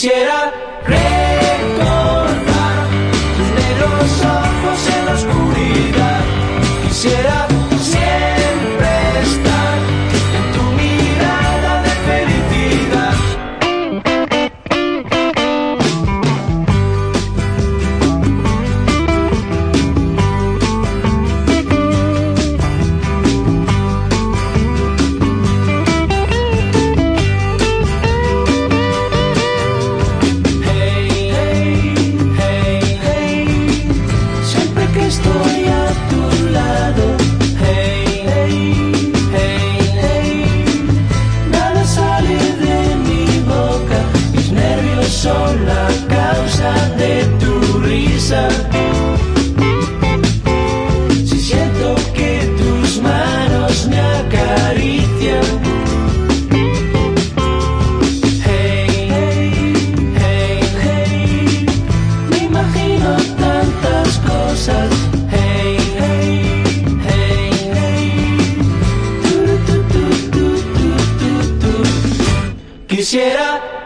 quisiera Si siento que tus manos me acarician. Hey, hey, hey, hey, me imagino tantas cosas. Hey, hey, hey, hey, tu, tu, tu. Quisiera